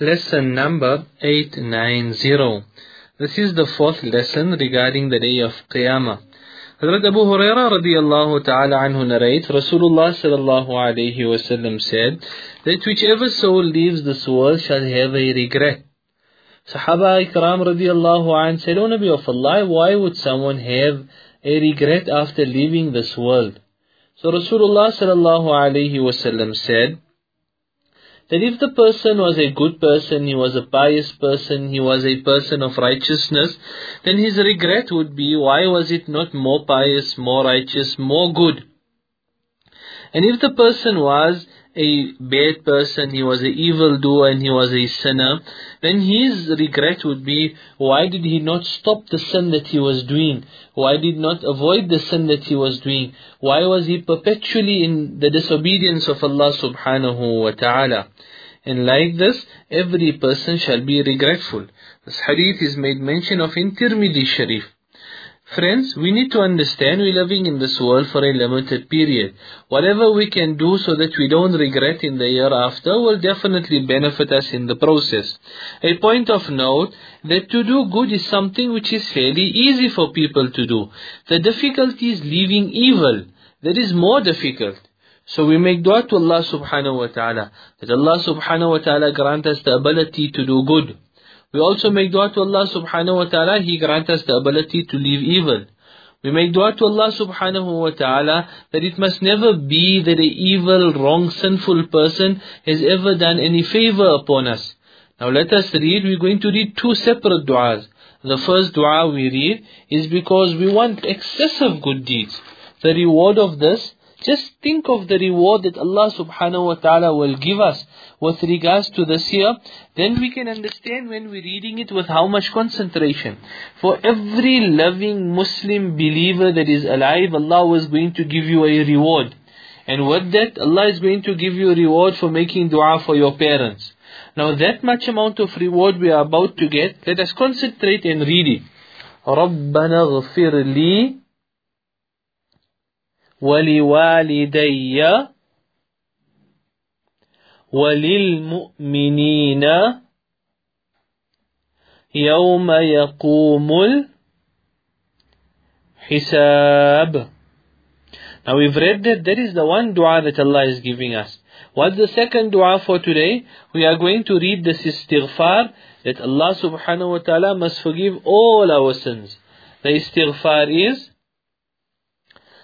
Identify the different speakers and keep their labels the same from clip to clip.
Speaker 1: Lesson number 890. This is the fourth lesson regarding the day of Qiyamah. Hazrat Abu Huraira radiallahu ta'ala anhu narrates, Rasulullah sallallahu alayhi wasallam said, that whichever soul leaves this world shall have a regret. Sahaba ikram radiallahu anh said, O Nabi of Allah, why would someone have a regret after leaving this world? So Rasulullah sallallahu alayhi wasallam said, that if the person was a good person, he was a pious person, he was a person of righteousness, then his regret would be, why was it not more pious, more righteous, more good? And if the person was a bad person, he was an evil doer and he was a sinner, then his regret would be, why did he not stop the sin that he was doing? Why did not avoid the sin that he was doing? Why was he perpetually in the disobedience of Allah subhanahu wa ta'ala? And like this, every person shall be regretful. This hadith is made mention of in Tirmidhi Sharif. Friends, we need to understand we're living in this world for a limited period. Whatever we can do so that we don't regret in the year after will definitely benefit us in the process. A point of note that to do good is something which is fairly easy for people to do. The difficulty is leaving evil. That is more difficult. So we make dua to Allah subhanahu wa ta'ala that Allah subhanahu wa ta'ala grant us the ability to do good. We also make dua to Allah subhanahu wa ta'ala, He grant us the ability to leave evil. We make dua to Allah subhanahu wa ta'ala that it must never be that a evil, wrong, sinful person has ever done any favor upon us. Now let us read, we're going to read two separate du'as. The first dua we read is because we want excessive good deeds. The reward of this just think of the reward that Allah subhanahu wa ta'ala will give us with regards to this year. Then we can understand when we're reading it with how much concentration. For every loving Muslim believer that is alive, Allah is going to give you a reward. And with that, Allah is going to give you a reward for making dua for your parents. Now that much amount of reward we are about to get, let us concentrate and read it. رَبَّنَا اغْفِرْ لِي ولوالدي وللمؤمنين يوم يقوم الحساب Now we've read that that is the one dua that Allah is giving us. What's the second dua for today? We are going to read this istighfar that Allah subhanahu wa ta'ala must forgive all our sins. The istighfar is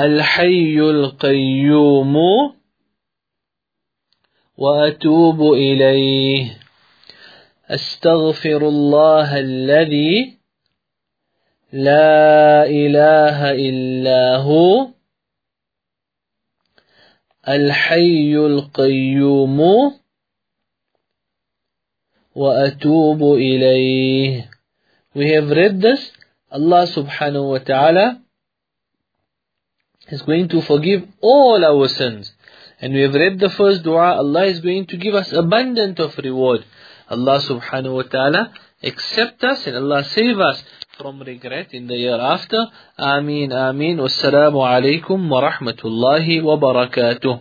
Speaker 1: الحي القيوم وأتوب إليه. أستغفر الله الذي لا إله إلا هو. الحي القيوم وأتوب إليه. We have read this. Allah subhanahu wa ta'ala is going to forgive all our sins. And we have read the first dua, Allah is going to give us abundant of reward. Allah subhanahu wa ta'ala accept us and Allah save us from regret in the year after. Ameen, Ameen. Wassalamu alaikum wa rahmatullahi wa barakatuh.